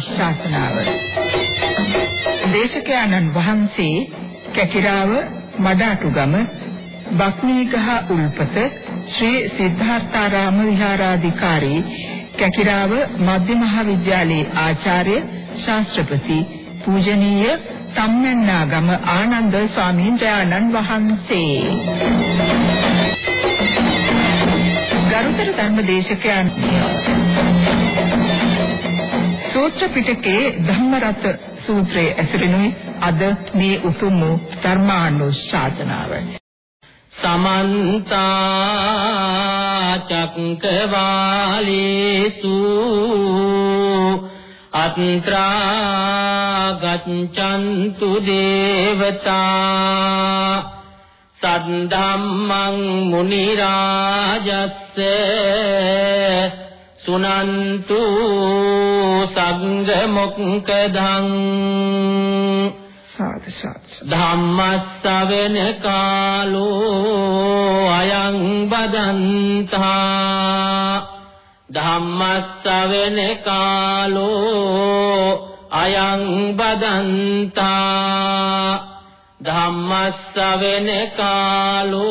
ධර්මානුශාසනාව දේශකයන්න් වහන්සේ කැකිරාව මඩාටුගම බක්මීගහ උල්පත ශ්‍රී සිද්ධාර්ථාරාම විහාරාධිකාරී කැකිරාව මධ්‍ය මහා විද්‍යාලයේ ආචාර්ය ශාස්ත්‍රපති පූජනීය තම්මැන්නාගම ආනන්ද ස්වාමීන් වහන්සේ. ගරුතර ධර්මදේශකයන් සූත්‍ර පිටකේ ධම්මරත සූත්‍රයේ ඇසුරිනුයි අද මේ උතුම් වූ ධර්මානුශාසනාව. සමන්ත චක්කවාලේසු අත්‍රා ගච්ඡන්තු දේවතා සද්ධම්මං මුනි රාජස්ස සුනන්තු සංඝ මොක්කදං සාදු සාදු ධම්මස්සවෙන කාලෝ අයං බදන්තා ධම්මස්සවෙන කාලෝ අයං බදන්තා ධම්මස්සවෙන කාලෝ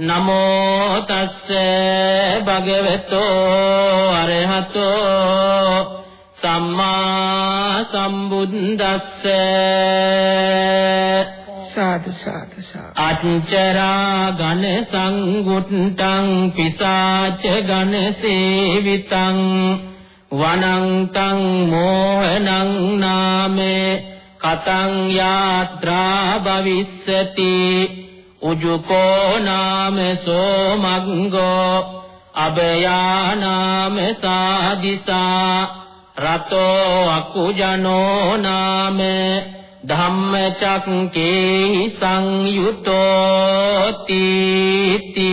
නමෝ තස්සේ භගවතෝ අරහතෝ සම්මා සම්බුද්දස්ස සාදු සාදු සාදු. අච්චරා ඝන සංගුට්ටං පිසාච ඝන සේවිතං වනං තං මෝහනං නාමේ කතං යාත්‍රා භවිස්සති උජුකෝ නාම සෝමග්ගෝ අබයා නාම සාදිසා රතෝ අකුජනෝ නාම ධම්මචක්කේ සංයුතෝ තීති.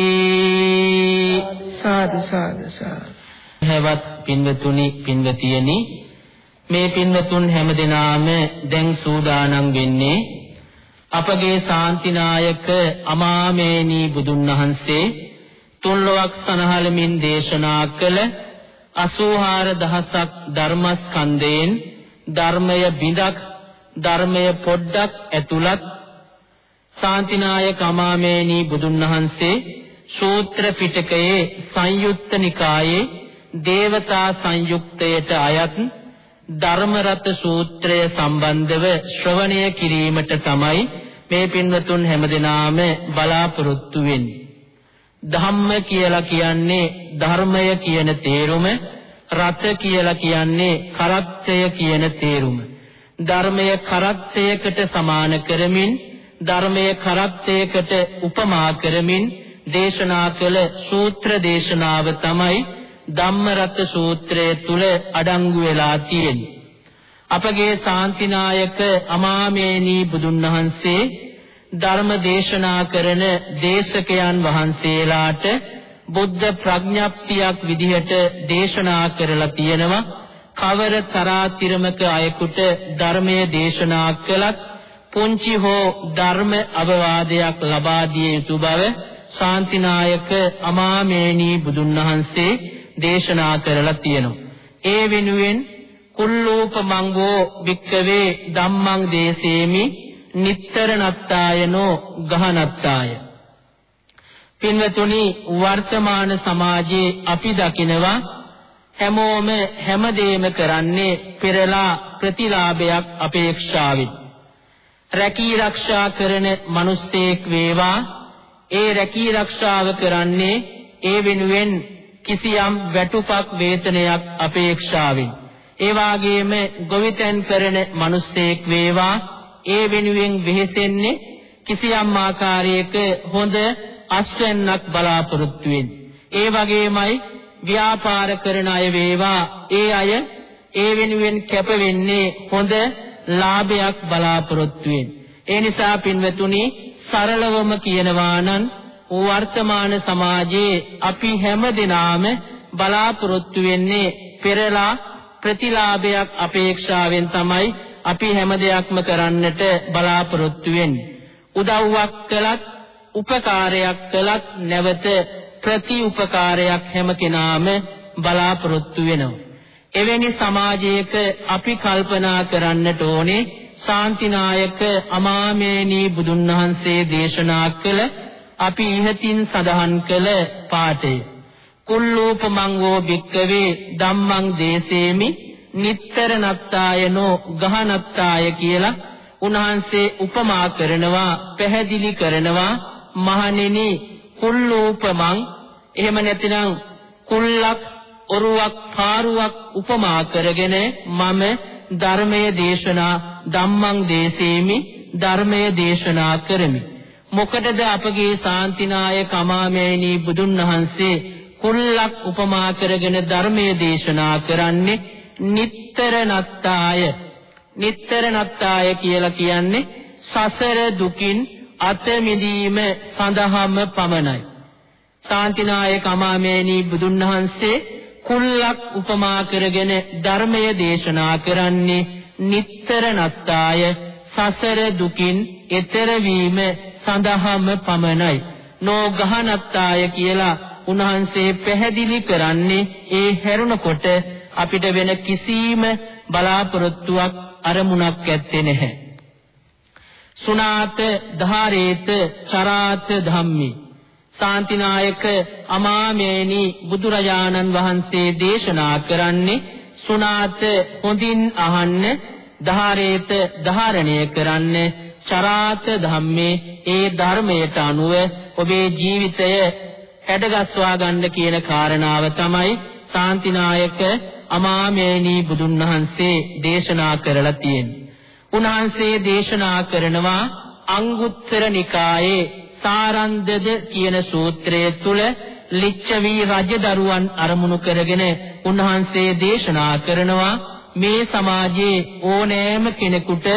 සාදු සාදු සාදු. හැවත් පින්වතුනි පින්වතියනි මේ පින්වතුන් හැමදෙනාම දැන් සූදානම් වෙන්නේ අපගේ ශාන්තිනායක අමාමේනී බුදුන් වහන්සේ තුන්ලොවක් සනහලමින් දේශනා කළ 84000ක් ධර්මස්කන්ධයෙන් ධර්මය බිඳක් ධර්මය පොඩ්ඩක් ඇතුළත් ශාන්තිනායක අමාමේනී බුදුන් වහන්සේ සූත්‍ර පිටකයේ සංයුත්ත නිකායේ දේවතා සංයුක්තයට අයත් ධර්මරත සූත්‍රය සම්බන්ධව ශ්‍රවණය කිරීමට තමයි මේ පින්වතුන් හැමදෙනාම බලාපොරොත්තු වෙන්නේ. ධම්ම කියලා කියන්නේ ධර්මය කියන තේරුම, රත කියලා කියන්නේ කරත්තය කියන තේරුම. ධර්මය කරත්තයකට සමාන කරමින්, ධර්මය කරත්තයකට උපමා කරමින් දේශනා කළ සූත්‍ර දේශනාව තමයි ධම්මරත සූත්‍රය තුල අඩංගු වෙලා තියෙන්නේ. අපගේ ශාන්තිනායක අමාමේනී බුදුන් වහන්සේ ධර්ම දේශනා කරන දේශකයන් වහන්සේලාට බුද්ධ ප්‍රඥප්තියක් විදිහට දේශනා කරලා තියෙනවා. කවර තරාතිරමක අයෙකුට ධර්මයේ දේශනා කළත් පුංචි හෝ ධර්ම අවවාදයක් ලබා දිය යුතු බව ශාන්තිනායක අමාමේනී බුදුන් වහන්සේ දේශනා කරලා තියෙනවා. ඒ වෙනුවෙන් කුල්ලූපමංගෝ වික්කවේ ධම්මං දේසේමි නිත්තර නත්තායනෝ ගහනත්තාය. පින්වතුනි වර්තමාන සමාජයේ අපි දකිනවා හැමෝම හැමදේම කරන්නේ පෙරලා ප්‍රතිලාභයක් අපේක්ෂාවෙන්. රැකී ආරක්ෂා කරන මිනිස්සෙක් වේවා ඒ රැකී ආරක්ෂාව කරන්නේ ඒ වෙනුවෙන් කිසියම් වැටුපක් වේතනයක් අපේක්ෂාවෙන්. ඒ වාගේම ගොවිතැන් කරන මිනිස්සෙක් වේවා. ඒ වෙනුවෙන් වෙහෙසෙන්නේ කිසියම් ආකාරයක හොඳ අස්වැන්නක් බලාපොරොත්තු වෙන්නේ ඒ වගේමයි ව්‍යාපාර කරන අය වේවා. ඒ අය ඒ වෙනුවෙන් කැප වෙන්නේ හොඳ ලාභයක් බලාපොරොත්තු ඒ නිසා පින්වතුනි සරලවම කියනවා නම් වර්තමාන සමාජයේ අපි හැම දිනාම බලාපොරොත්තු වෙන්නේ පෙරලා ප්‍රතිලාභයක් අපේක්ෂාවෙන් තමයි අපි හැම දෙයක්ම කරන්නට බලාපොරොත්තු වෙන්නේ. උදව්වක් කළත්, උපකාරයක් කළත් නැවත ප්‍රති උපකාරයක් හැම කෙනාම බලාපොරොත්තු වෙනවා. එවැනි සමාජයක අපි කල්පනා කරන්නට ඕනේ ශාන්තිනායක අමාමේනී බුදුන් වහන්සේ දේශනා කළ අපි ඉහතින් සඳහන් කළ පාඨය. කුල්ලූපමං වූ භික්කවේ ධම්මං දේසේමි නිත්තර නත්තායනෝ ගහනත්තාය කියලා උන්වහන්සේ උපමා කරනවා පැහැදිලි කරනවා මහණෙනි කුල්ලූපමං එහෙම නැතිනම් කුල්ලක් ඔරුවක් පාරුවක් උපමා කරගෙන මම ධර්මයේ දේශනා ධම්මං දේසේමි ධර්මයේ දේශනා කරමි. මොකටද අපගේ ශාන්තිනායක අමාමෑණී බුදුන් වහන්සේ කුල්ලක් උපමා කරගෙන ධර්මයේ දේශනා කරන්නේ නිත්තර නත්තාය නිත්තර නත්තාය කියලා කියන්නේ සසර දුකින් අත මිදීම සඳහාම පමණයි. ශාන්තිනායක අමාමෑණී බුදුන් වහන්සේ කුල්ලක් උපමා කරගෙන ධර්මයේ දේශනා කරන්නේ නිත්තර නත්තාය සසර දුකින් එතර වීම සඳහාම පමණයි. නෝගහනත්තාය කියලා උන්වහන්සේ පැහැදිලි කරන්නේ ඒ හැරුණකොට අපිට වෙන කිසිම බලාපොරොත්තුවක් අරමුණක් ඇත්තේ නැහැ. සුනාත ධාරේත චරාත ධම්මේ. ශාන්තිනායක අමාමේනි බුදුරජාණන් වහන්සේ දේශනා කරන්නේ සුනාත හොඳින් අහන්න ධාරේත ධාරණය කරන්න චරාත ධම්මේ ඒ ධර්මයට අනුව ඔබේ ජීවිතය හැඩගස්වා ගන්න කියන කාරණාව තමයි ශාන්තිනායක අමාමේනි බුදුන් වහන්සේ දේශනා කරලා තියෙන්නේ. උන්වහන්සේ දේශනා කරනවා අංගුත්තර නිකායේ සාරන්දද කියන සූත්‍රය තුල ලිච්ඡවි රජදරුවන් අරමුණු කරගෙන උන්වහන්සේ දේශනා කරනවා මේ සමාජයේ ඕනෑම කෙනෙකුට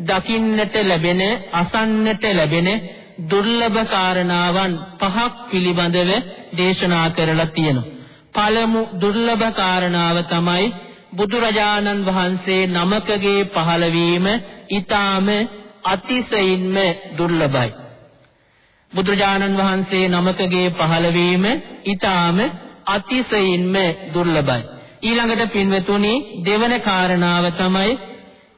දකින්නට ලැබෙන අසන්නට ලැබෙන දුර්ලභ කාරණාවන් පහක් පිළිබඳව දේශනා කරලා තියෙනවා. පළමු දුර්ලභ කාරණාව තමයි බුදුරජාණන් වහන්සේ නමකගේ පහළවීම ඊටාම අතිශයින්ම දුර්ලභයි. බුදුරජාණන් වහන්සේ නමකගේ පහළවීම ඊටාම අතිශයින්ම දුර්ලභයි. ඊළඟට පින්වතුනි දෙවන කාරණාව තමයි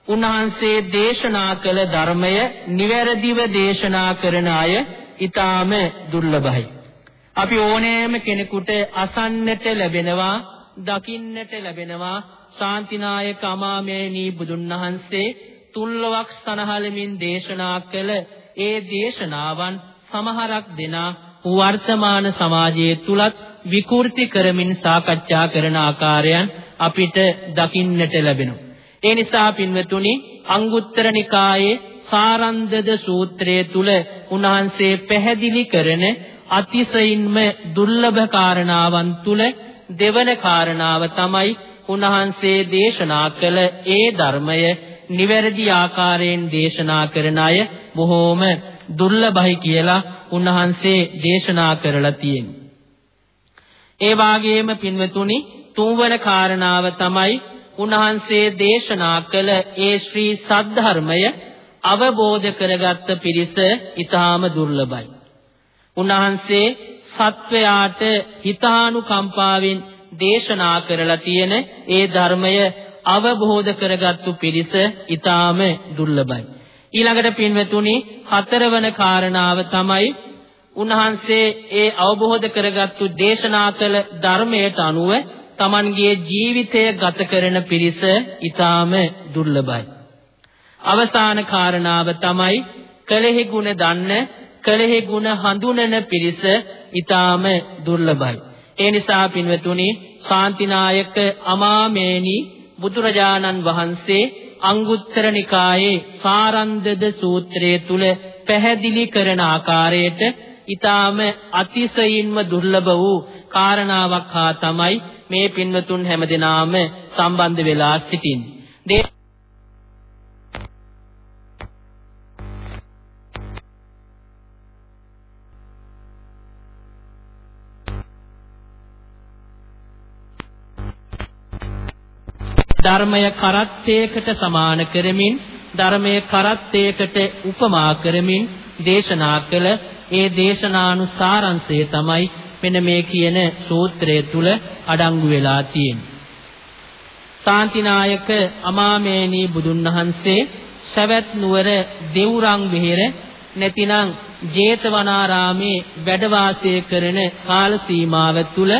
උන්වහන්සේ දේශනා කළ ධර්මය නිවැරදිව දේශනා කරන අය ඊටාම දුර්ලභයි. අපි ඕනෑම කෙනෙකුට අසන්නට ලැබෙනවා, දකින්නට ලැබෙනවා ශාන්තිනායක අමාමේනී බුදුන් වහන්සේ තුල්ලවක් සනහලමින් දේශනා කළ ඒ දේශනාවන් සමහරක් දෙනා වර්තමාන සමාජයේ තුලත් විකෘති කරමින් සාකච්ඡා කරන ආකාරයන් අපිට දකින්නට ලැබෙනවා. ඒ නිසා පින්වතුනි අංගුත්තර නිකායේ සාරන්දද සූත්‍රයේ තුල උන්වහන්සේ පැහැදිලි කරන අතිශයින්ම දුර්ලභ කාරණාවන් තුල දෙවන කාරණාව තමයි උන්වහන්සේ දේශනා කළ ඒ ධර්මය නිවැරදි ආකාරයෙන් දේශනා කරන අය බොහෝම දුර්ලභයි කියලා උන්වහන්සේ දේශනා කරලා තියෙනවා. ඒ වාගේම පින්වතුනි තුන්වන කාරණාව තමයි උන්වහන්සේ දේශනා කළ ඒ ශ්‍රී සද්ධර්මය අවබෝධ කරගත්ත පිරිස ඊටාම දුර්ලභයි. උන්වහන්සේ සත්වයාට හිතානුකම්පාවෙන් දේශනා කරලා තියෙන ඒ ධර්මය අවබෝධ කරගත්තු පිරිස ඊටාම දුර්ලභයි. ඊළඟට පින්වතුනි හතරවන කාරණාව තමයි උන්වහන්සේ ඒ අවබෝධ කරගත්තු දේශනා කළ ධර්මයට අනුව Tamanගේ ජීවිතය ගත කරන පිරිස ඊටාම දුර්ලභයි. අවසාන කාරණාව තමයි කලෙහි ගුණ දන්න කලෙහි ගුණ හඳුනන පිරිස ඊටාම දුර්ලභයි. ඒ නිසා පින්වතුනි ශාන්තිනායක අමාමේනි බුදුරජාණන් වහන්සේ අංගුත්තර නිකායේ සාරන්දද සූත්‍රයේ තුල පැහැදිලි කරන ආකාරයට ඊටාම අතිශයින්ම දුර්ලභ වූ කාරණාවක් හා තමයි මේ පින්වතුන් හැමදෙනාම සම්බන්ධ වෙලා සිටින්නේ. ධර්මය කරත්තයකට සමාන කරමින් ධර්මය කරත්තයකට උපමා කරමින් දේශනා කළ ඒ දේශනානුසාරංශය තමයි මෙන්න මේ කියන සූත්‍රය තුල අඩංගු වෙලා තියෙන්නේ. ශාන්තිනායක අමාමේනී බුදුන් වහන්සේ සවැත් නුවර දෙවුරන් විහෙර නැතිනම් ජේතවනාරාමේ වැඩ වාසය කරන කාල සීමාව තුල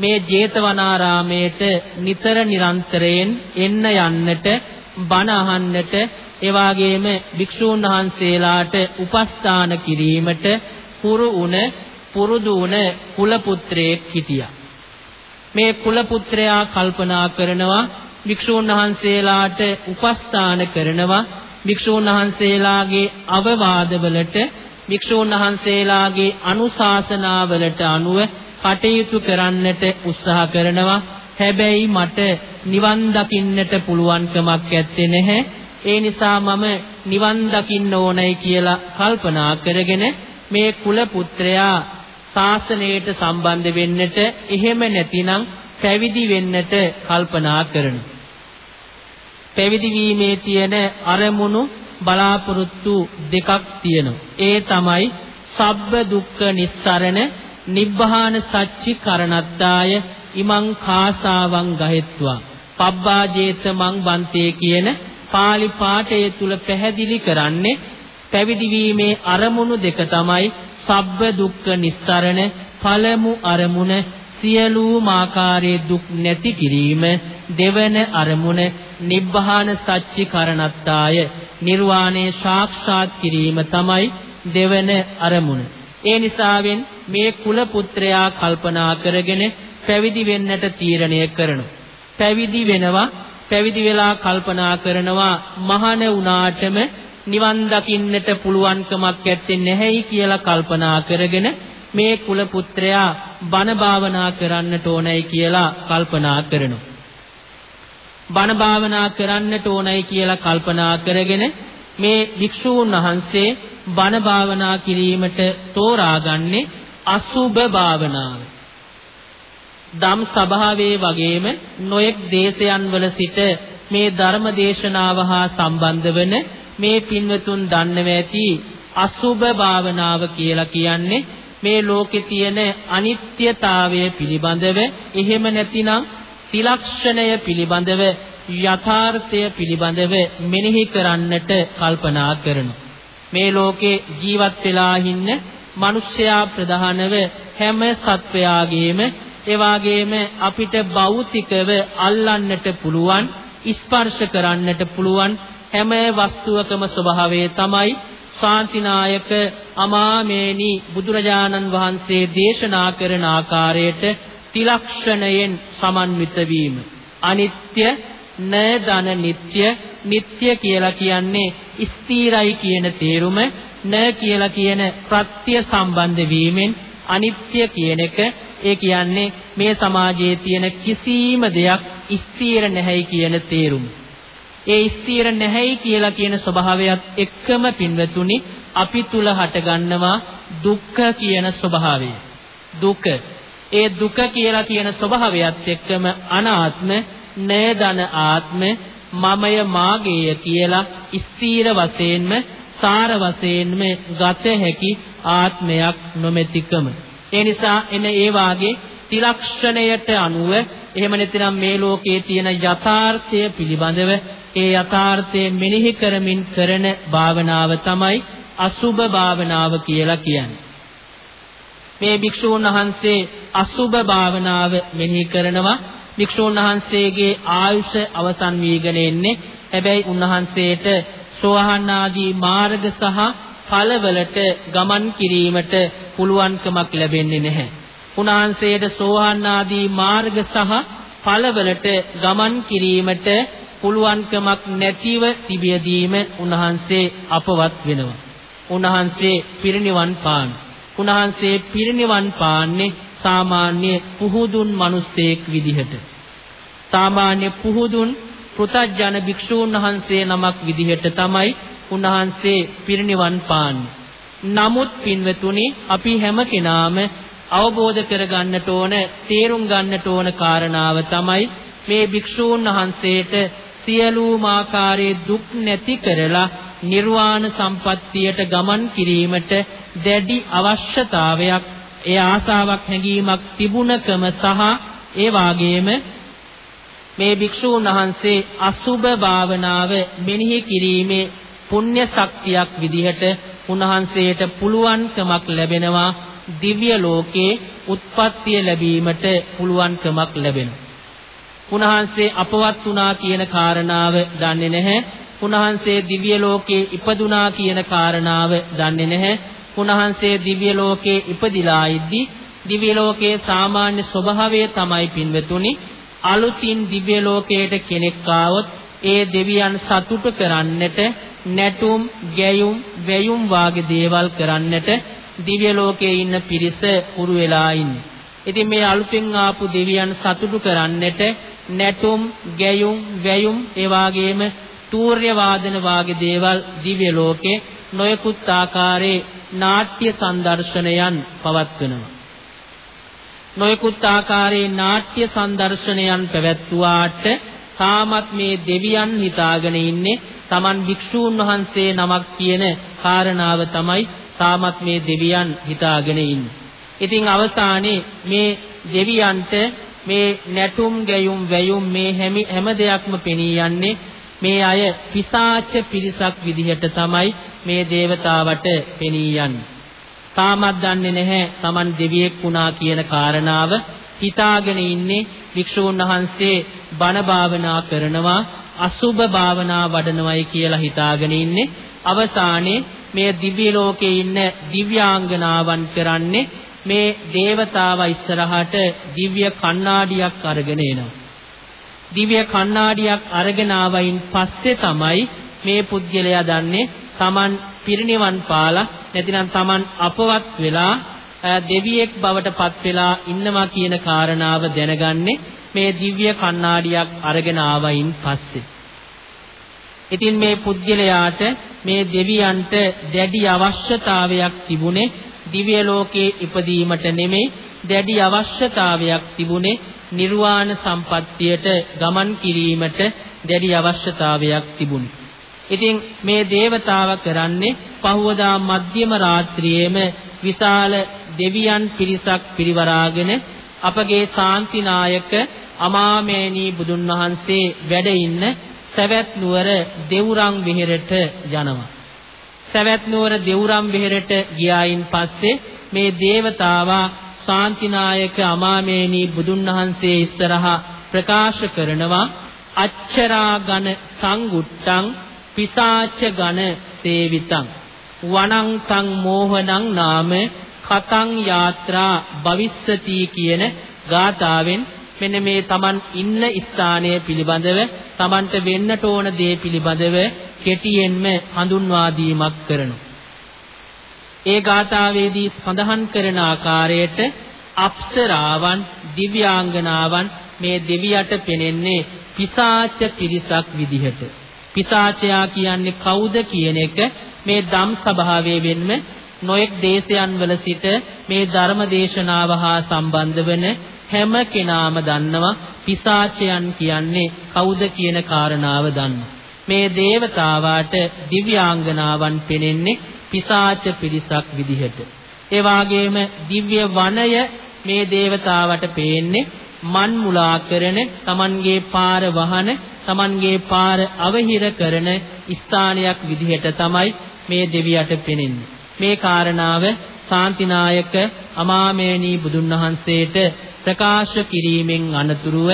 මේ ජේතවනාරාමේට නිතර නිරන්තරයෙන් එන්න යන්නට බණ අහන්නට ඒ වගේම භික්ෂූන් වහන්සේලාට උපස්ථාන කිරීමට පුරු උන පුරුදු උන කුල පුත්‍රයෙක් හිටියා. මේ කුල පුත්‍රයා කල්පනා කරනවා භික්ෂූන් වහන්සේලාට උපස්ථාන කරනවා. භික්ෂූන් වහන්සේලාගේ අවවාදවලට භික්ෂූන් වහන්සේලාගේ අනුශාසනාවලට අනුව කටයුතු කරන්නට උත්සාහ කරනවා. හැබැයි මට නිවන් දකින්නට පුළුවන්කමක් ඇත්තේ නැහැ. ඒ නිසා මම නිවන් දකින්න ඕනයි කියලා කල්පනා කරගෙන මේ කුල පුත්‍රයා ශාසනයට සම්බන්ධ වෙන්නට එහෙම නැතිනම් පැවිදි වෙන්නට කල්පනා කරනවා. පැවිදි වීමේ තියෙන අරමුණු බලාපොරොත්තු දෙකක් තියෙනවා. ඒ තමයි සබ්බ දුක්ඛ නිස්සරණ නිබ්බාන සච්චි කරණද්දාය ඉමං කාසාවං ගහෙත්වා පබ්බාජේත මං බන්තේ කියන pāli පාඨය තුල පැහැදිලි කරන්නේ පැවිදි වීමේ අරමුණු දෙක තමයි සබ්බ දුක්ඛ නිස්සරණ පළමු අරමුණ සියලුම ආකාරයේ දුක් නැති කිරීම දෙවන අරමුණ නිබ්බාන සච්චි කරණත්තාය නිර්වාණය සාක්ෂාත් කිරීම තමයි දෙවන අරමුණ. ඒ නිසාවෙන් මේ කුල පුත්‍රයා කල්පනා කරගෙන පැවිදි වෙන්නට තීරණය කරනවා. පැවිදි වෙනවා පැවිදි වෙලා කල්පනා කරනවා මහාන වුණාටම නිවන් දකින්නට පුළුවන්කමක් ඇත්තේ නැහැයි කියලා කල්පනා කරගෙන මේ කුල පුත්‍රයා බණ භාවනා කරන්නට ඕනයි කියලා කල්පනා කරනවා. බණ භාවනා කරන්නට ඕනයි කියලා කල්පනා කරගෙන මේ භික්ෂූන් වහන්සේ බණ භාවනා කිරීමට තෝරාගන්නේ අසුබ භාවනාව. ධම් සභාවේ වගේම නොයෙක් දේශයන් වල සිට මේ ධර්ම දේශනාව හා සම්බන්ධ වන මේ පින්වතුන් දන්නව ඇති අසුබ භාවනාව කියලා කියන්නේ මේ ලෝකේ තියෙන අනිත්‍යතාවය පිළිබඳව එහෙම නැතිනම් තිලක්ෂණය පිළිබඳව යථාර්ථය පිළිබඳව මෙනෙහි කරන්නට කල්පනා කරනවා. මේ ලෝකේ ජීවත් වෙලා ඉන්න මිනිස්යා ප්‍රධානව හැම සත්වයාගේම ඒ වගේම අපිට භෞතිකව අල්ලන්නට පුළුවන් ස්පර්ශ කරන්නට පුළුවන් හැම වස්තුවකම ස්වභාවය තමයි ශාන්තිනායක අමාමේනි බුදුරජාණන් වහන්සේ දේශනා කරන ආකාරයට තිලක්ෂණයෙන් සමන්විත වීම අනිත්‍ය න දන නিত্য නিত্য කියලා කියන්නේ ස්ථිරයි කියන තේරුම න කියලා කියන ප්‍රත්‍ය සම්බන්ධ වීමෙන් අනිත්‍ය කියන එක ඒ කියන්නේ මේ සමාජයේ තියෙන කිසිම දෙයක් ස්ථිර නැහැයි කියන තේරුම. ඒ ස්ථිර නැහැයි කියලා කියන ස්වභාවයත් එක්කම පින්වතුනි අපි තුල හටගන්නවා දුක්ඛ කියන ස්වභාවය. දුක. ඒ දුක කියලා කියන ස්වභාවයත් එක්කම අනාත්ම, නේදන ආත්ම, මමය මාගේය කියලා ස්ථීර වශයෙන්ම සාර වශයෙන්ම ගත හැකි ආත්මයක් නොමැතිකම. ඒ නිසා එන ඒ වාගේ ත්‍රිලක්ෂණයට අනුව එහෙම නැතිනම් මේ ලෝකයේ තියෙන යථාර්ථය පිළිබඳව ඒ යථාර්ථය මෙනෙහි කරමින් කරන භාවනාව තමයි අසුබ භාවනාව කියලා කියන්නේ. මේ භික්ෂූන් වහන්සේ අසුබ භාවනාව මෙනෙහි කරනවා භික්ෂූන් වහන්සේගේ ආයුෂ අවසන් වීගෙන එන්නේ හැබැයි උන්වහන්සේට සෝහන් ආදී මාර්ග සහ ඵලවලට ගමන් කිරීමට පුළුවන්කමක් ලැබෙන්නේ නැහැ. උන්වහන්සේට සෝහන් ආදී මාර්ග සහ ඵලවලට ගමන් කිරීමට පුළුවන්කමක් නැතිව තිබියදීම උන්වහන්සේ අපවත් වෙනවා. උන්වහන්සේ පිරිනිවන් පාන. උන්වහන්සේ පිරිනිවන් පාන්නේ සාමාන්‍ය පුහුදුන් මිනිසෙක් විදිහට. සාමාන්‍ය පුහුදුන් පෘතජන භික්ෂූන් වහන්සේ නමක් විදිහට තමයි උන්වහන්සේ පිරිනිවන් පාන්නේ. නමුත් පින්වතුනි අපි හැම කෙනාම අවබෝධ කරගන්නට ඕන තේරුම් ගන්නට ඕන කාරණාව තමයි මේ භික්ෂූන් වහන්සේට සියලුම ආකාරයේ දුක් නැති කරලා නිර්වාණ සම්පත්තියට ගමන් කිරීමට දැඩි අවශ්‍යතාවයක් ඒ ආසාවක් හැඟීමක් තිබුණකම සහ ඒ වාගේම මේ භික්ෂූන් වහන්සේ අසුබ භාවනාව මෙනෙහි කිරීමේ පුණ්‍ය ශක්තියක් විදිහට උන්වහන්සේට පුළුවන්කමක් ලැබෙනවා දිව්‍ය ලෝකේ උත්පත්තිය ලැබීමට පුළුවන්කමක් ලැබෙනවා. උන්වහන්සේ අපවත් වුණා කියන කාරණාව දන්නේ නැහැ. උන්වහන්සේ දිව්‍ය ලෝකේ ඉපදුනා කියන කාරණාව දන්නේ නැහැ. උන්වහන්සේ දිව්‍ය ලෝකේ ඉපදිලා ඉද්දි දිව්‍ය ලෝකයේ සාමාන්‍ය ස්වභාවය තමයි පින්වතුනි අලුතින් දිව්‍ය ලෝකයට කෙනෙක් ආවොත් ඒ දෙවියන් සතුට කරන්නට නැටුම් ගැයුම් වැයුම් වාගේ දේවල් කරන්නට දිව්‍ය ලෝකයේ ඉන්න පිරිස පුරු වෙලා ඉන්නේ. ඉතින් මේ අලුතෙන් ආපු දෙවියන් සතුටු කරන්නට නැටුම් ගැයුම් වැයුම් ඒ වාගේම තූර්ය වාදන වාගේ දේවල් දිව්‍ය ලෝකේ නොයෙකුත් ආකාරයේ නාට්‍ය සංදර්ශනයන් පවත්වනවා. නොයෙකුත් ආකාරයේ නාට්‍ය සංදර්ශනයන් පැවැත්වුවාට තාමත් මේ දෙවියන් හිතාගෙන ඉන්නේ Taman භික්ෂූන් වහන්සේ නමක් කියන කාරණාව තමයි තාමත් මේ දෙවියන් හිතාගෙන ඉන්නේ. ඉතින් අවසානයේ මේ දෙවියන්ට මේ නැටුම් ගැයුම් වැයුම් මේ හැම දෙයක්ම පෙනී යන්නේ මේ අය පිසාච පිරිසක් විදිහට තමයි මේ దేవතාවට පෙනී යන්නේ. තාමත් දන්නේ නැහැ Taman දෙවියෙක් වුණා කියන කාරණාව හිතාගෙන ඉන්නේ වික්ෂූන් වහන්සේ බණ භාවනා කරනවා අසුබ භාවනා වඩනවයි කියලා හිතාගෙන ඉන්නේ අවසානයේ මේ දිව්‍ය ලෝකේ ඉන්න දිව්‍යාංගනාවන් කරන්නේ මේ దేవතාවා ඉස්සරහට දිව්‍ය කණ්ණාඩියක් අරගෙන එනවා. දිව්‍ය කණ්ණාඩියක් අරගෙන ආවයින් පස්සේ තමයි මේ පුද්ගලයා දන්නේ Taman පිරිනිවන් පාලා නැතිනම් Taman අපවත් වෙලා දෙවියෙක් බවට පත් වෙලා ඉන්නවා කියන කාරණාව දැනගන්නේ මේ දිව්‍ය කණ්ණාඩියක් අරගෙන ආවයින් පස්සේ. ඉතින් මේ පුද්ගලයාට මේ දෙවියන්ට දැඩි අවශ්‍යතාවයක් තිබුණේ දිව්‍ය ලෝකේ ඉපදීමට නෙමෙයි දැඩි අවශ්‍යතාවයක් තිබුණේ නිර්වාණ සම්පත්තියට ගමන් කිරීමට දැඩි අවශ්‍යතාවයක් තිබුණේ. ඉතින් මේ దేవතාව කරන්නේ පහවදා මධ්‍යම රාත්‍රියේම විශාල දෙවියන් පිරිසක් පිරිවරාගෙන අපගේ ශාන්තිනායක අමාමේනී බුදුන් වහන්සේ වැඩ ඉන්න සවැත් නුවර දෙවුරම් විහෙරට යනවා. සවැත් නුවර දෙවුරම් විහෙරට ගියායින් පස්සේ මේ దేవතාවා ශාන්තිනායක අමාමේනී බුදුන් වහන්සේ ඉස්සරහා ප්‍රකාශ කරනවා අච්චරා ඝන සංගුට්ටං පිසාච ඝන සේවිතං වනං තං මෝහනං නාම කතං යාත්‍රා භවිස්සති කියන ගාථාවෙන් මෙන්න මේ Taman ඉන්න ස්ථානය පිළිබඳව Tamanට වෙන්නට ඕන දේ පිළිබඳව කෙටියෙන්ම හඳුන්වා දීමක් කරනවා. ඒ ගාථාවේදී සඳහන් කරන ආකාරයට අප්සරාවන් දිව්‍යාංගනාවන් මේ දෙවියට පෙනෙන්නේ පිසාච පිරිසක් විදිහට. පිසාචයා කියන්නේ කවුද කියන එක මේ ධම් සභාවේ වෙන්න නොඑක් දේශයන් වල සිට මේ ධර්ම දේශනාව හා සම්බන්ධ වන හැම කෙනාම දන්නවා පිසාචයන් කියන්නේ කවුද කියන කාරණාව දන්නවා. මේ దేవතාවාට දිව්‍යාංගනාවන් පෙනෙන්නේ පිසාච පිරිසක් විදිහට. ඒ වාගේම දිව්‍ය වනය මේ దేవතාවට පේන්නේ මන් මුලා කරන, Tamanගේ පාර වහන, Tamanගේ පාර අවහිර කරන ස්ථානයක් විදිහට තමයි මේ දෙවියට පෙනෙන්නේ. මේ කාරණාව සාන්තිනායක අමාමේනී බුදුන් වහන්සේට ප්‍රකාශ කිරීමෙන් අනතුරුව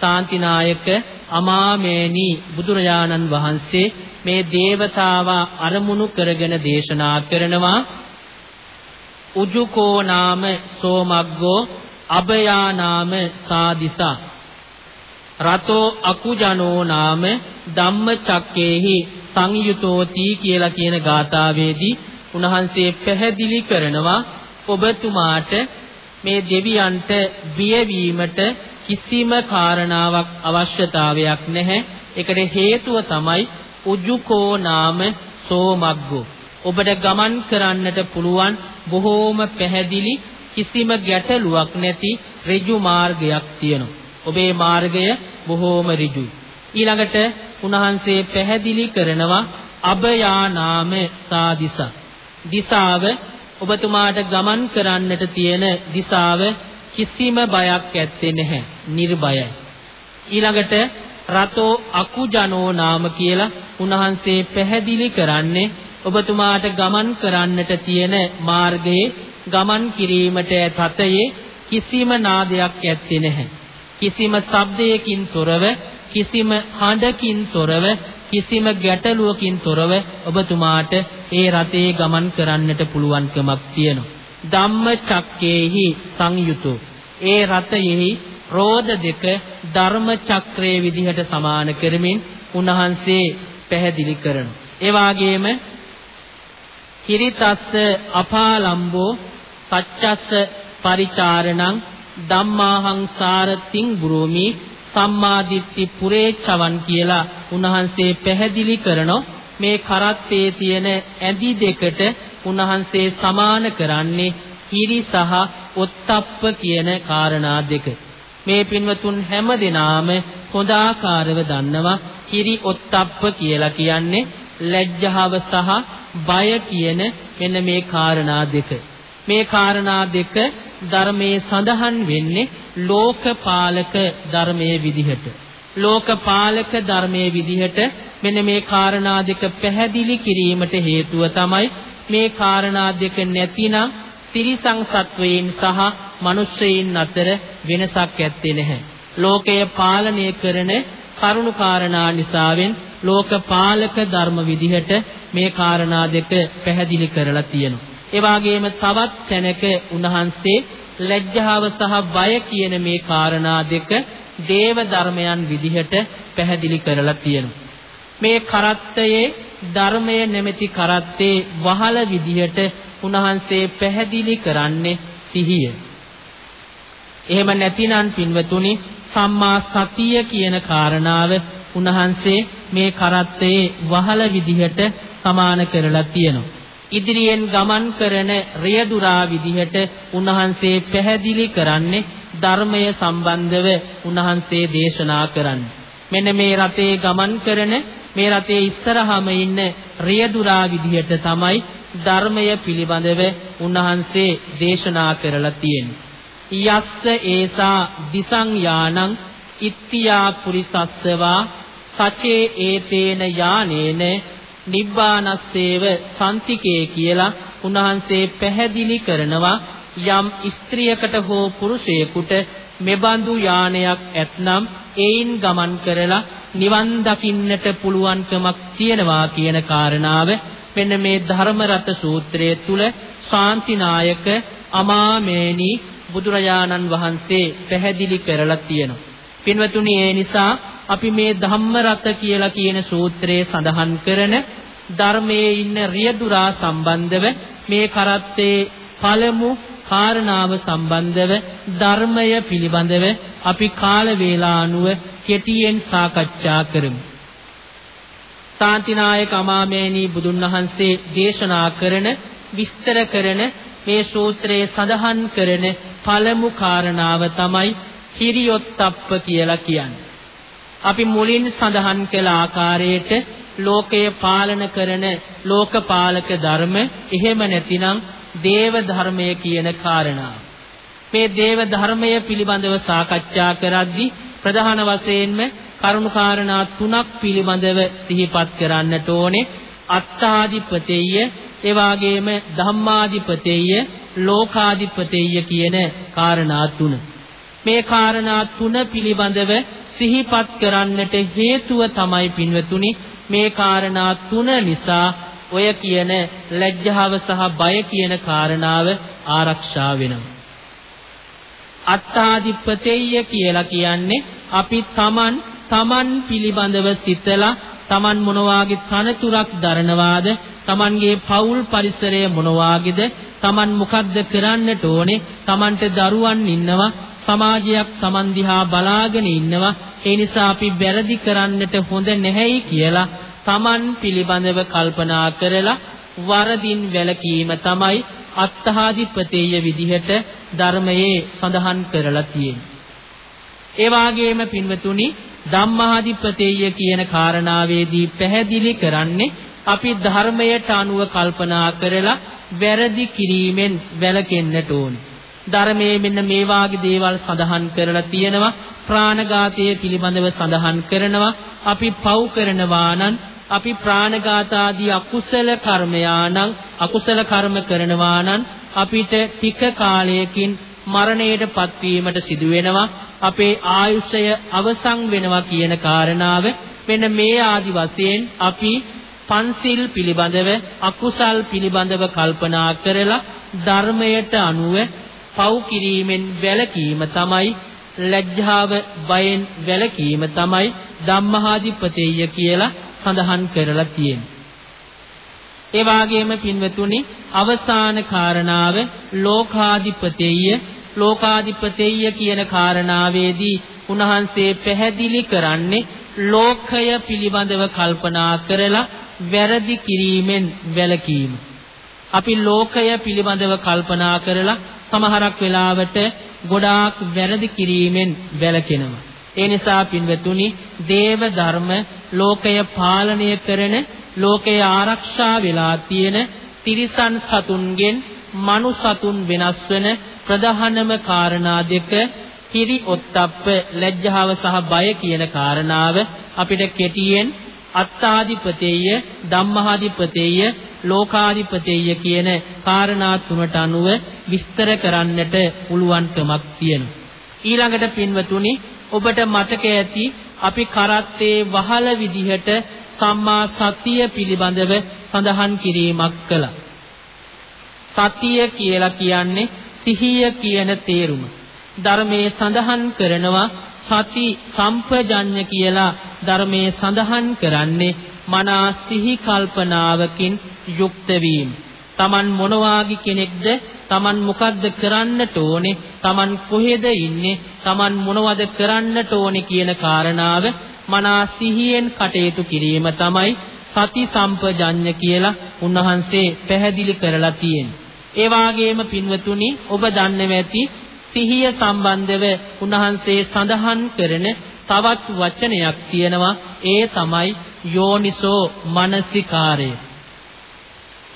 සාන්තිනායක අමාමේනී බුදුරජාණන් වහන්සේ මේ దేవතාවා අරමුණු කරගෙන දේශනා කරනවා. උජුකෝ නාම සෝමග්ගෝ අබයා නාම සාදිසා. රතෝ අකුජනෝ නාම ධම්මචක්කේහි සංයුතෝති කියලා කියන ගාථාවේදී උන්වහන්සේ පැහැදිලි කරනවා. ඔබතුමාට මේ දෙවියන්ට බියවීමට කිසිම කාරණාවක් අවශ්‍යතාවයක් නැහැ. ඒකට හේතුව තමයි උජුකෝ නාම සෝමග්ගෝ. ඔබට ගමන් කරන්නට පුළුවන් බොහෝම පැහැදිලි කිසිම ගැටලුවක් නැති ඍජු මාර්ගයක් තියෙනවා. ඔබේ මාර්ගය බොහෝම ඍජුයි. ඊළඟට උන්වහන්සේ පැහැදිලි කරනවා අභයා නාම සාදිස. දිසාව ඔබතුමාට ගමන් කරන්නට තියෙන දිසාව කිසිම බයක් ඇත්තේ නැහැ. නිර්භයයි. ඊළඟට රතෝ අකුජනෝ නාම කියලා උන්වහන්සේ පැහැදිලි කරන්නේ ඔබතුමාට ගමන් කරන්නට තියෙන මාර්ගයේ ගමන් කිරීමට තතයේ කිසිම නාදයක් ඇත්තේ නැහැ. කිසිම ශබ්දයකින් තොරව කිසිම හඬකින් තොරව කිසිම ගැටලුවකින් තොරව ඔබතුමාට ඒ රතේ ගමන් කරන්නට පුළුවන්කමක් තියෙනවා. ධම්මචක්කේහි සංයුතෝ ඒ රතයෙහි රෝධ දෙක ධර්ම චක්‍රයේ විදිහට සමාන කරමින් උන්වහන්සේ පැහැදිලි කරනවා. ඒ වාගේම කිරිතස්ස අපාලම්බෝ සච්චස්ස පරිචාරණං ධම්මාහං සාරතින් බුරෝමි සම්මාදිට්ඨි පුරේචවන් කියලා උන්වහන්සේ පැහැදිලි කරනෝ මේ කරත්තේ තියෙන ඇඳි දෙකට උන්වහන්සේ සමාන කරන්නේ කිරි සහ ඔත්තප්ප කියන කාරණා දෙක. මේ පින්වතුන් හැම දිනාම හොඳ ආකාරව දන්නවා කිරි ඔත්තප්ප කියලා කියන්නේ ලැජ්ජාව සහ බය කියන මෙන්න මේ කාරණා දෙක. මේ කාරණා දෙක ධර්මයේ සඳහන් වෙන්නේ ලෝකපාලක ධර්මයේ විදිහට. ලෝකපාලක ධර්මයේ විදිහට මෙන්න මේ කාරණා දෙක පැහැදිලි කිරීමට හේතුව තමයි මේ කාරණා දෙක නැතිනම් තිරිසං සත්වයින් සහ මිනිස්සෙයින් අතර වෙනසක් ඇත්තේ නැහැ. ලෝකය පාලනය කරන කරුණු කාරණා නිසාවෙන් ලෝකපාලක ධර්ම විදිහට මේ කාරණා දෙක පැහැදිලි කරලා තියෙනවා. ඒ වගේම තවත් තැනක උන්වහන්සේ ලැජ්ජාව සහ බය කියන මේ කාරණා දෙක දේව ධර්මයන් විදිහට පැහැදිලි කරලා තියෙනවා. මේ කරත්තයේ ධර්මය නැමැති කරත්තේ වහල විදිහට උන්වහන්සේ පැහැදිලි කරන්නේ සිහිය. එහෙම නැතිනම් පින්වතුනි සම්මා සතිය කියන කාරණාව උන්වහන්සේ මේ කරත්තයේ වහල විදිහට සමාන කරලා තියෙනවා. ඉදිරියෙන් ගමන් කරන රියදුරා විදිහට උන්වහන්සේ පැහැදිලි කරන්නේ ධර්මය සම්බන්ධව උන්වහන්සේ දේශනා කරන්නේ. මෙන්න මේ රතේ ගමන් කරන මේ රතේ ඉස්සරහම ඉන්න රියදුරා විදිහට තමයි ධර්මය පිළිබඳව උන්වහන්සේ දේශනා කරලා තියෙන්නේ. යස්ස ඒසා දිසං යානං ඉත්තියා පුරිසස්සවා සචේ ඒතේන යානේන නිබ්බානස්සේව සම්තිකේ කියලා උන්වහන්සේ පැහැදිලි කරනවා යම් ස්ත්‍රියකට හෝ පුරුෂයෙකුට මෙබඳු යානයක් ඇතනම් ඒයින් ගමන් කරලා නිවන් දකින්නට පුළුවන්කමක් තියෙනවා කියන කාරණාව මෙන්න මේ ධර්මරත සූත්‍රයේ තුල ශාන්තිනායක අමාමේනි බුදුරජාණන් වහන්සේ පැහැදිලි කරලා තියෙනවා. පින්වතුනි ඒ නිසා අපි මේ ධම්මරත කියලා කියන සූත්‍රයේ සඳහන් කරන ධර්මයේ ඉන්න රියදුරා සම්බන්ධව මේ කරත්තේ පළමු කාරණාව සම්බන්ධව ධර්මය පිළිබඳව අපි කාල වේලා අනුව කෙටියෙන් සාකච්ඡා කරමු. සාන්තිනායක අමාමේනී බුදුන් වහන්සේ දේශනා කරන විස්තර කරන මේ සූත්‍රයේ සඳහන් කරන පළමු කාරණාව තමයි හිරියොත්ප්ප කියලා කියන්නේ. අපි මුලින් සඳහන් කළ ආකාරයට ලෝකය පාලන කරන ලෝකපාලක ධර්ම එහෙම නැතිනම් දේව ධර්මය කියන කාරණාව. මේ දේව ධර්මය පිළිබඳව සාකච්ඡා කරද්දී ප්‍රධාන වශයෙන්ම කරුණු කාරණා තුනක් පිළිබඳව සිහිපත් කරන්නට ඕනේ. අත්තාදිපතෙය්‍ය ඒ වගේම ධම්මාදිපතෙය්‍ය ලෝකාදිපතෙය්‍ය කියන කාරණා තුන. මේ කාරණා තුන පිළිබඳව සිහිපත් කරන්නට හේතුව තමයි පින්වතුනි මේ කාරණා තුන නිසා ඔය කියන ලැජ්ජාව සහ බය කියන කාරණාව ආරක්ෂා වෙනවා. අත්තාදිපතෙය්‍ය කියලා කියන්නේ අපි Taman Taman පිළිබඳව සිතලා Taman මොනවාගේ තනතුරක් දරනවාද Tamanගේ පෞල් පරිසරය මොනවාගේද Taman මොකද්ද කරන්නට ඕනේ Tamanට දරුවන් ඉන්නවා සමාජයක් Taman දිහා බලාගෙන ඉන්නවා ඒ නිසා අපි වැරදි කරන්නට හොඳ නැහැයි කියලා Taman පිළිබඳව කල්පනා කරලා වරදින් වැළකීම තමයි අත්හාදිපතේය විදිහට ධර්මයේ සඳහන් කරලා තියෙන්නේ ඒ වාගේම පින්වතුනි ධම්මාධිපතේය කියන කාරණාවේදී පැහැදිලි කරන්නේ අපි ධර්මයට අනුව කල්පනා කරලා වැරදි කිරීමෙන් වැළකෙන්නට ඕනේ. ධර්මයේ මෙන්න මේ වාගේ දේවල් සඳහන් කරලා තියෙනවා. ප්‍රාණඝාතය පිළිබඳව සඳහන් කරනවා. අපි පව් කරනවා නම් අපි ප්‍රාණඝාත ආදී අකුසල කර්මයානම් අකුසල කර්ම කරනවා නම් අපිට ටික කාලයකින් මරණයට පත්වීමට සිදු වෙනවා අපේ ආයුෂය අවසන් වෙනවා කියන කාරණාව මෙන්න මේ ආදි වශයෙන් අපි පන්සිල් පිළිබඳව අකුසල් පිළිබඳව කල්පනා කරලා ධර්මයට අනුව පව් කිරීමෙන් වැළකීම තමයි ලැජ්ජාව බයෙන් වැළකීම තමයි ධම්මහාදිපතේය කියලා සඳහන් කරලා තියෙන්නේ. ඒ වාගේම පින්වතුනි අවසාන කාරණාව ලෝකාධිපතේය ලෝකාධිපතේය කියන කාරණාවේදී උන්වහන්සේ පැහැදිලි කරන්නේ ලෝකය පිළිබඳව කල්පනා කරලා වැරදි කිරීමෙන් වැළකීම. අපි ලෝකය පිළිබඳව කල්පනා කරලා සමහරක් වෙලාවට ගොඩාක් වැරදි කිරීමෙන් වැළකෙනවා. ඒ නිසා පින්වතුනි දේව ධර්ම ලෝකය පාලනය කරන ලෝකය ආරක්ෂා වෙලා තියෙන තිරිසන් සතුන්ගෙන් මනු සතුන් වෙනස් වෙන ප්‍රධානම කාරණා දෙක හිරි ඔත්තප්ප ලැජ්ජාව සහ බය කියන කාරණාව අපිට කෙටියෙන් අත්තාදිපතේය ධම්මහාදිපතේය ලෝකාදිපතේය කියන කාරණා තුනට අනුව විස්තර කරන්නට පුළුවන්කමක් තියෙනවා. ඊළඟට පින්වතුනි ඔබට මතක ඇති අපි කරත්තේ වහල විදිහට සම්මා සතිය පිළිබඳව සඳහන් කිරීමක් කළා. සතිය කියලා කියන්නේ සිහිය කියන තේරුම. ධර්මයේ සඳහන් කරනවා සති සම්පජඤ්ඤ කියලා ධර්මයේ සඳහන් කරන්නේ මනා සිහි කල්පනාවකින් යුක්ත වීම. Taman මොනවාගේ කෙනෙක්ද Taman මොකද්ද කරන්නට ඕනේ Taman කොහෙද ඉන්නේ Taman මොනවද කරන්නට ඕනේ කියන කාරණාව මනා සිහියෙන් කටයුතු කිරීම තමයි සති සම්පජඤ්ඤ කියලා උන්වහන්සේ පැහැදිලි කරලා තියෙන්නේ. ඒ වාගේම පින්වතුනි ඔබ දන්නව ඇති සිහිය සම්බන්ධව උන්වහන්සේ සඳහන් කරන තවත් වචනයක් තියෙනවා ඒ තමයි යෝනිසෝ මනසිකාරය.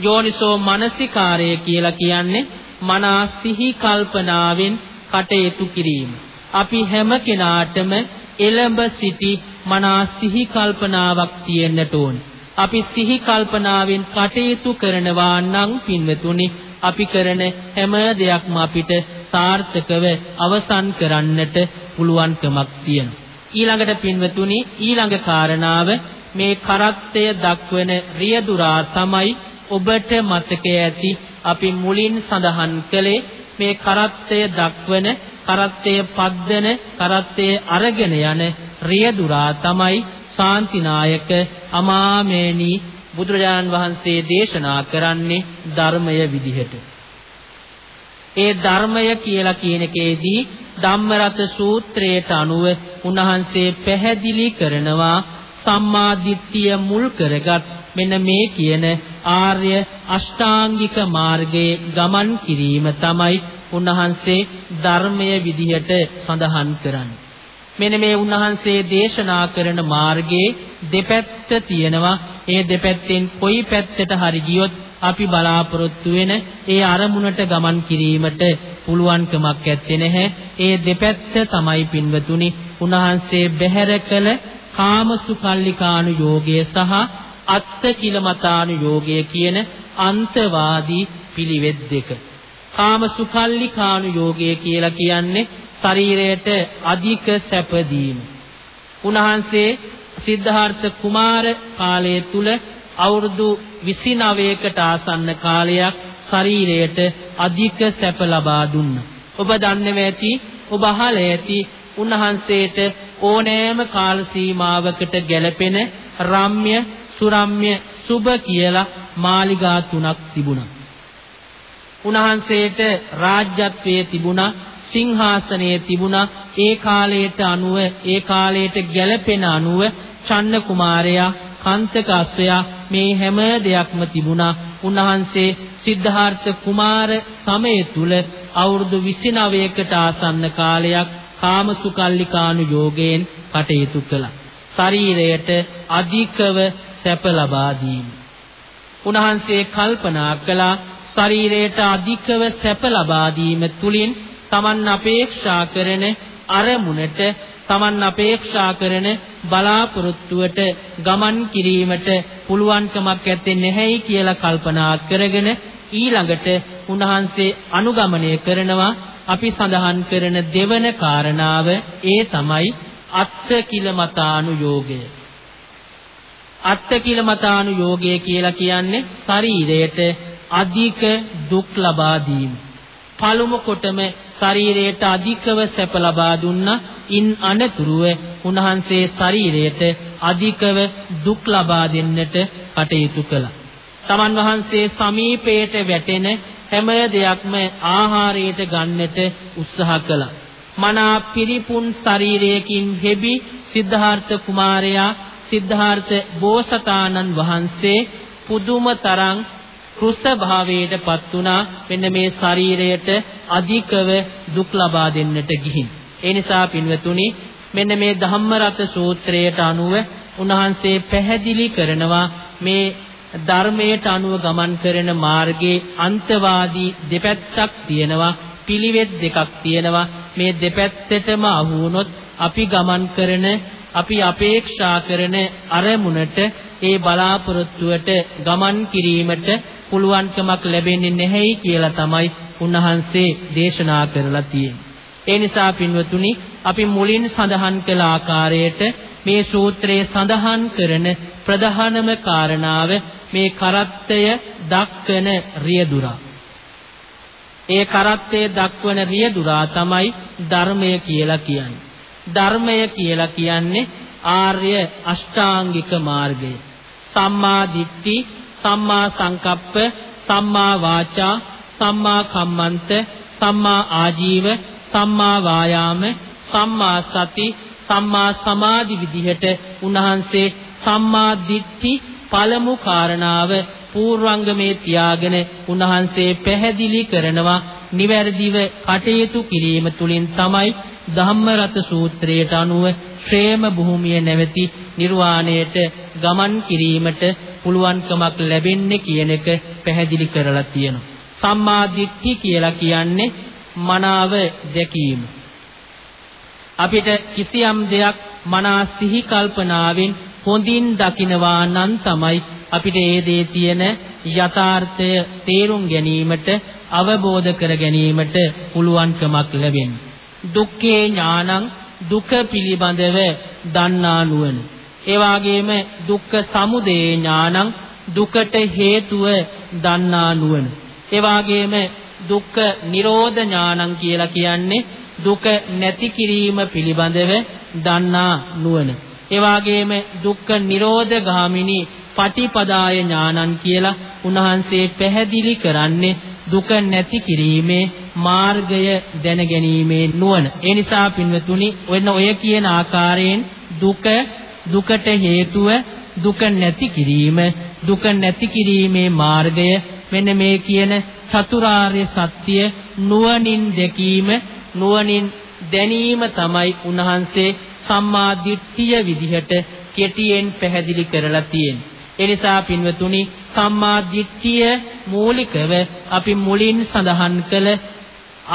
යෝනිසෝ මනසිකාරය කියලා කියන්නේ මනා සිහි කල්පනාවෙන් කටයුතු කිරීම. අපි හැම කෙනාටම එළඹ සිටි මනා සිහි කල්පනාවක් තියෙන්නට ඕනේ. අපි සිහි කල්පනාවෙන් කටයුතු කරනවා නම් පින්වතුනි අපි කරන හැම දෙයක්ම අපිට සාර්ථකව අවසන් කරන්නට පුළුවන්කමක් තියෙනවා. ඊළඟට පින්වතුනි ඊළඟ කාරණාව මේ කරත්තය දක්වන රියදුරා තමයි ඔබට මතක ඇති අපි මුලින් සඳහන් කළේ මේ කරත්තය දක්වන කරත්තය පද්දන කරත්තය අරගෙන යන රියදුරා තමයි ශාන්තිනායක අමාමේනී බුදුරජාණන් වහන්සේ දේශනා කරන්නේ ධර්මය විදිහට. ඒ ධර්මය කියලා කියන එකේදී ධම්මරත සූත්‍රයට අනුව උන්වහන්සේ පැහැදිලි කරනවා සම්මා දිට්ඨිය මුල් කරගත් මෙන්න මේ කියන ආර්ය අෂ්ටාංගික මාර්ගයේ ගමන් කිරීම තමයි උන්වහන්සේ ධර්මය විදිහට සඳහන් කරන්නේ. මෙන්න මේ උන්වහන්සේ දේශනා කරන මාර්ගයේ දෙපැත්ත තියෙනවා. ඒ දෙපැත්තෙන් කොයි පැත්තට හරි ගියොත් අපි බලාපොරොත්තු වෙන ඒ අරමුණට ගමන් කිරීමට පුළුවන්කමක් ඇත්තේ නැහැ. ඒ දෙපැත්ත තමයි පින්වතුනි උන්වහන්සේ බැහැර කළ කාමසුකල්ලිකානු යෝගය සහ අත්ත කිලමතානු යෝගය කියන අන්තවාදී පිළිවෙත් දෙක. කාමසුකල්ලිකානු යෝගය කියලා කියන්නේ ශරීරයට අධික සැප දීම. උන්වහන්සේ සිද්ධාර්ථ කුමාර කාලය තුල අවුරුදු 29කට ආසන්න කාලයක් ශරීරයට අධික සැප ලබා දුන්නා. ඔබ දන්නව ඇති ඔබ අහලා ඇති උන්වහන්සේට ඕනෑම කාල සීමාවකට ගැලපෙන රම්‍ය සුරම්‍ය සුබ කියලා මාලිගා තුනක් තිබුණා. උන්වහන්සේට රාජ්‍යත්වයේ තිබුණා සිංහාසනයේ තිබුණා ඒ කාලයට අනුව ඒ කාලයට ගැළපෙන අනුව චන්න කුමාරයා කාන්තක අස්සයා මේ හැම දෙයක්ම තිබුණා උන්වහන්සේ සිද්ධාර්ථ කුමාර සමය තුල අවුරුදු 29කට ආසන්න කාලයක් කාමසුකල්ලිකානු යෝගයෙන් කටයුතු කළා. ශරීරයට අධිකව සැප ලබා දීම. උන්වහන්සේ කල්පනා කළා ශරීරයට අධිකව සැප ලබා දීම තුලින් Taman අපේක්ෂා කරන අරමුණට Taman අපේක්ෂා කරන බලාපොරොත්තුවට ගමන් කිරීමට පුළුවන්කමක් ඇත්තේ නැහැයි කියලා කල්පනා කරගෙන ඊළඟට උන්වහන්සේ අනුගමනය කරනවා අපි සඳහන් කරන දෙවන කාරණාව ඒ තමයි අත්ත කිලමතානු යෝගය. අත්ත කිලමතානු යෝගය කියලා කියන්නේ ශරීරයට අධික දුක් ලබා දීම. පළමු කොටම ශරීරයට අධිකව සැප ලබා දුන්නා. ඉන් අනතුරුව උන්වහන්සේ ශරීරයට අධිකව දුක් ලබා දෙන්නට කටයුතු කළා. තමන් වහන්සේ සමීපයට වැටෙන හැම දෙයක්ම ආහාරයට ගන්නට උත්සාහ කළා. මනා පිරිපුන් ශරීරයකින් හෙබි සිද්ධාර්ථ කුමාරයා සිද්ධාර්ථ බෝසතාණන් වහන්සේ පුදුම තරම් කෘෂ්ණ භාවයට පත් වුණා. මෙන්න මේ ශරීරයට අධිකව දුක් ලබා දෙන්නට ගිහින්. ඒ නිසා පින්වතුනි මෙන්න මේ ධම්මරත සූත්‍රයට අනුව උන්වහන්සේ පැහැදිලි කරනවා මේ ධර්මයට අනුව ගමන් කරන මාර්ගයේ අන්තවාදී දෙපැත්තක් තියෙනවා පිළිවෙත් දෙකක් තියෙනවා. මේ දෙපැත්තටම අහු වුණොත් අපි ගමන් කරන අපි අපේක්ෂා කරන අරමුණට ඒ බලාපොරොත්තුවට ගමන් කිරීමට පුළුවන්කමක් ලැබෙන්නේ නැහැයි කියලා තමයි උන්වහන්සේ දේශනා කරලා තියෙන්නේ. ඒ නිසා පින්වතුනි අපි මුලින් සඳහන් කළ ආකාරයට මේ සූත්‍රයේ සඳහන් කරන ප්‍රධානම කාරණාව මේ කරත්තය දක්වන රියදුරා. ඒ කරත්තය දක්වන රියදුරා තමයි ධර්මය කියලා කියන්නේ. ධර්මය කියලා කියන්නේ ආර්ය අෂ්ටාංගික මාර්ගය. සම්මා දිට්ඨි, සම්මා සංකප්ප, සම්මා වාචා, සම්මා කම්මන්ත, සම්මා ආජීව, සම්මා වායාම, සම්මා සති, සම්මා සමාධි විදිහට උන්වහන්සේ සම්මා දිට්ඨි පළමු කාරණාව පූර්වංගමේ තියාගෙන උන්වහන්සේ පැහැදිලි කරනවා. නිවැරදිව කටයුතු කිරීම තුළින් තමයි ධම්මරත සූත්‍රයට අනුව ශ්‍රේම භූමිය නැවති නිර්වාණයට ගමන් කිරීමට පුළුවන්කමක් ලැබෙන්නේ කියන එක පැහැදිලි කරලා තියෙනවා. සම්මා දිට්ඨි කියලා කියන්නේ මනාව දැකීම. අපිට කිසියම් දෙයක් මනා සිහි කල්පනාවෙන් හොඳින් දකිනවා නම් තමයි අපිට ඒ දේ තියෙන යථාර්ථය තේරුම් ගැනීමට අවබෝධ කර ගැනීමට පුළුවන්කමක් ලැබෙන්නේ. දුක්ඛේ ඥානං දුක පිළිබඳව දන්නා නුවණ. ඒ වගේම දුක්ඛ සමුදය ඥානං දුකට හේතුව දන්නා නුවණ. ඒ වගේම දුක්ඛ නිරෝධ ඥානං කියලා කියන්නේ දුක නැති කිරීම පිළිබඳව දන්නා නුවණ. ඒ වගේම දුක්ඛ නිරෝධ ගාමිනී පටිපදාය ඥානං කියලා උන්වහන්සේ පැහැදිලි කරන්නේ දුක නැති කිරීමේ මාර්ගය දැනගැනීමේ නුවණ. ඒ නිසා පින්වතුනි ඔන්න ඔය කියන ආකාරයෙන් දුක දුකට හේතුව දුක නැති කිරීම දුක නැති කිරීමේ මාර්ගය මෙන්න මේ කියන චතුරාර්ය සත්‍ය නුවණින් දැකීම නුවණින් දැනීම තමයි උන්වහන්සේ සම්මා දිට්ඨිය විදිහට කෙටියෙන් පැහැදිලි කරලා තියෙන්නේ. එනිසා පින්වතුනි සම්මා දිට්ඨිය මූලිකව අපි මුලින් සඳහන් කළ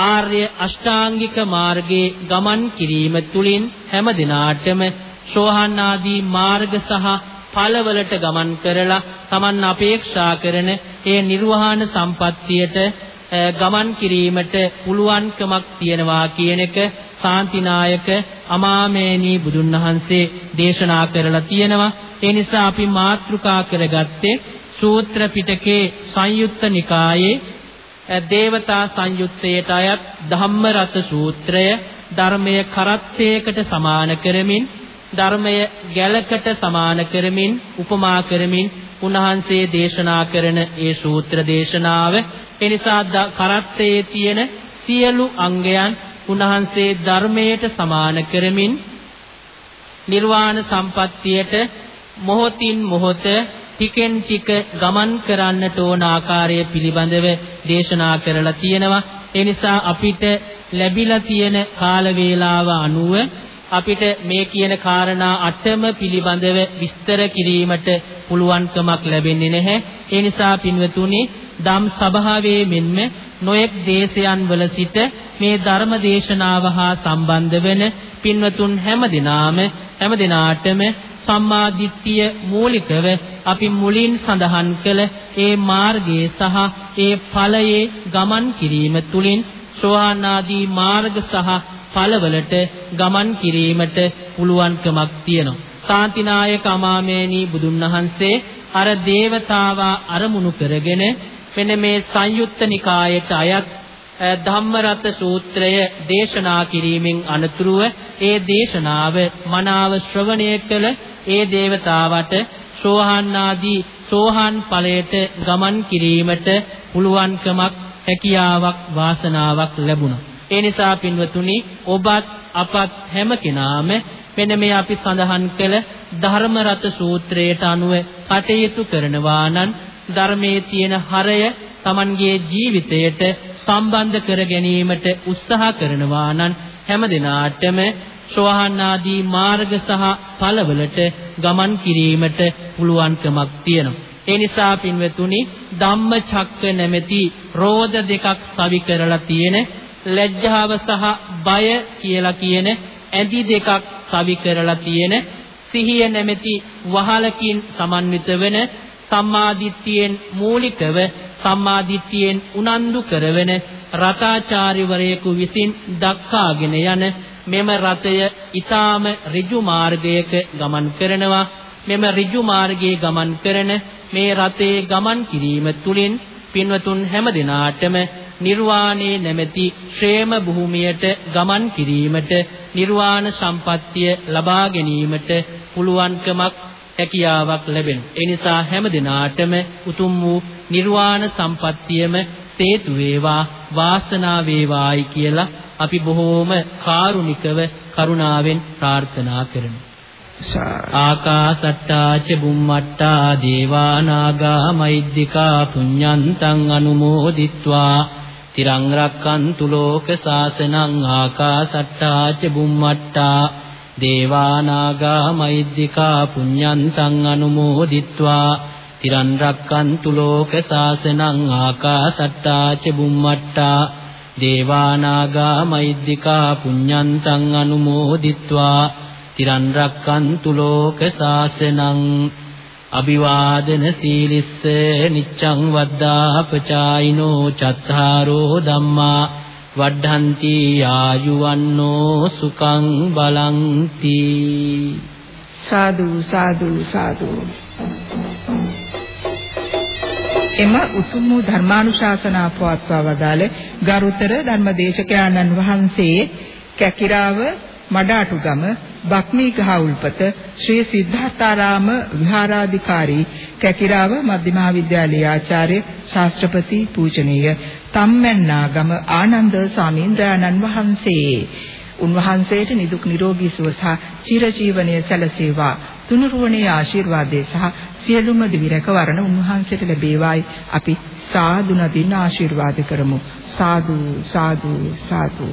ආර්ය අෂ්ටාංගික මාර්ගයේ ගමන් කිරීම තුළින් හැම දිනාටම සෝහන් ආදී මාර්ග සහ ඵලවලට ගමන් කරලා Taman අපේක්ෂා කරන ඒ නිර්වාණ සම්පත්තියට ගමන් කිරීමට පුළුවන්කමක් තියනවා කියන එක සාන්තිනායක අමාමේනී බුදුන් වහන්සේ දේශනා කරලා තියෙනවා. ඒ නිසා අපි මාතෘකා කරගත්තේ සූත්‍ර පිටකේ සංයුත්ත නිකායේ දේවතා සංයුත්තේට අයත් ධම්මරත සූත්‍රය ධර්මය කරත්තයකට සමාන කරමින් ධර්මය ගැලකට සමාන කරමින් උපමා කරමින් උන්වහන්සේ දේශනා කරන ඒ සූත්‍ර දේශනාව එනිසා කරත්තයේ තියෙන සියලු අංගයන් උන්වහන්සේ ධර්මයට සමාන කරමින් නිර්වාණ සම්පත්තියට මොහොතින් මොහොත ටිකෙන් ටික ගමන් කරන්නට ඕන ආකාරය පිළිබඳව දේශනා කරලා තියෙනවා. ඒ නිසා අපිට ලැබිලා තියෙන කාල වේලාව අනුව අපිට මේ කියන කාරණා අටම පිළිබඳව විස්තර කිරීමට පුළුවන්කමක් ලැබෙන්නේ නැහැ. ඒ නිසා පින්වතුනි දම් සභාවේ මෙන්ම නොයෙක් දේශයන් වල සිට මේ ධර්ම දේශනාව හා සම්බන්ධ වෙන පින්වතුන් හැම දිනාම හැම දිනාටම සම්මා දිට්ඨිය මූලිකව අපි මුලින් සඳහන් කළ ඒ මාර්ගයේ සහ ඒ ඵලයේ ගමන් කිරීම තුලින් සෝහාන් ආදී මාර්ග සහ ඵලවලට ගමන් කිරීමට පුළුවන්කමක් තියෙනවා. සාන්තිනායක අමාමේනී බුදුන් වහන්සේ අර දේවතාවා අරමුණු කරගෙන මෙන්න මේ සංයුත්ත නිකායට අයත් ධම්මරත සූත්‍රය දේශනා කිරීමෙන් අනතුරුව ඒ දේශනාව මනාව ශ්‍රවණය කළ ඒ දේවතාවට සෝහන් ආදී සෝහන් ඵලයට ගමන් කිරීමට පුළුවන්කමක් හැකියාවක් වාසනාවක් ලැබුණා. ඒ නිසා පින්වතුනි ඔබත් අපත් හැම කෙනාම මෙන්න මේ අපි සඳහන් කළ ධර්ම රත සූත්‍රයට අනුව කටයුතු කරනවා නම් ධර්මයේ තියෙන හරය Tamanගේ ජීවිතයට සම්බන්ධ කර ගැනීමට උත්සාහ කරනවා නම් හැම දිනාටම සෝහන් ආදී මාර්ග සහ ඵලවලට ගමන් කිරීමට පුළුවන්කමක් තියෙනවා. ඒ නිසා පින්වෙතුනි ධම්මචක්ක නැමැති රෝධ දෙකක් සවි කරලා තියෙන ලැජ්ජාව සහ බය කියලා කියන ඇදි දෙකක් සවි කරලා තියෙන සිහිය නැමැති වහලකින් සමන්විත වෙන සම්මාදිට්ඨියෙන් මූලිකව සම්මාදිට්ඨියෙන් උනන්දු කරවන රතාචාර්යවරයෙකු විසින් දක්වාගෙන යන මෙම රතය ඊටාම ඍජු මාර්ගයක ගමන් කරනවා. මෙම ඍජු මාර්ගයේ ගමන් කරන මේ රතේ ගමන් කිරීම තුලින් පින්වතුන් හැම දිනාටම නිර්වාණය නැමැති ශ්‍රේම භූමියට ගමන් කිරීමට නිර්වාණ සම්පත්තිය ලබා ගැනීමට පුළුවන්කමක් හැකියාවක් ලැබෙනවා. ඒ නිසා හැම දිනාටම උතුම් වූ නිර්වාණ සම්පත්තියම හේතු වේවා වාසනාව වේවායි කියලා අපි බොහෝම කාරුණිකව කරුණාවෙන් ප්‍රාර්ථනා කරමු. ආකාසට්ටා ච බුම්මට්ටා දේවා නාගා මෛද්దికා පුඤ්ඤන්තං අනුමෝදිත්වා තිරං රක්칸තු ලෝක සාසනං ආකාසට්ටා ච බුම්මට්ටා දේවානාගා මෛද්దికා පුඤ්ඤන්තං අනුමෝදිත්වා තිරං රක්칸තු ලෝක සාසනං ආකාසට්ටා ච බුම්මට්ටා දේවානාගා මෛද්దికා පුඤ්ඤන්තං අනුමෝදිත්වා තිරං රක්칸තු ලෝක සාසනං අභිවාදන සීලිස්ස නිච්ඡං වද්දාපචායිනෝ චත්තාරෝ ධම්මා වඩ්ඩන්ති ආයුවන්නෝ සුඛං බලಂತಿ සාදු සාදු සාදු. එම උතුම් වූ ධර්මානුශාසනා පවත්වා වදාළ ගරුතර ධර්මදේශකයන්න් වහන්සේ කැකිරාව මඩාටුගම බක්මී ගහ උල්පත ශ්‍රී සිද්ධාර්ථාරාම විහාරාධිකාරී කැකිරාව මධ්‍යමහා විද්‍යාලයේ ආචාර්ය ශාස්ත්‍රපති පූජනීය තම්මැන්නාගම ආනන්ද ස්වාමීන්ද්‍රයන්න් වහන්සේ. උන්වහන්සේට නිදුක් නිරෝගී සුව සහ චිරජීවනයේ සැලසේවා. තුනුරුවනේ ආශිර්වාදයේ සහ සියලුම දිවි රැකවරණ උන්වහන්සේට ලැබේවායි. අපි සාදු නදින් ආශිර්වාද කරමු. සාදු සාදු සාදු.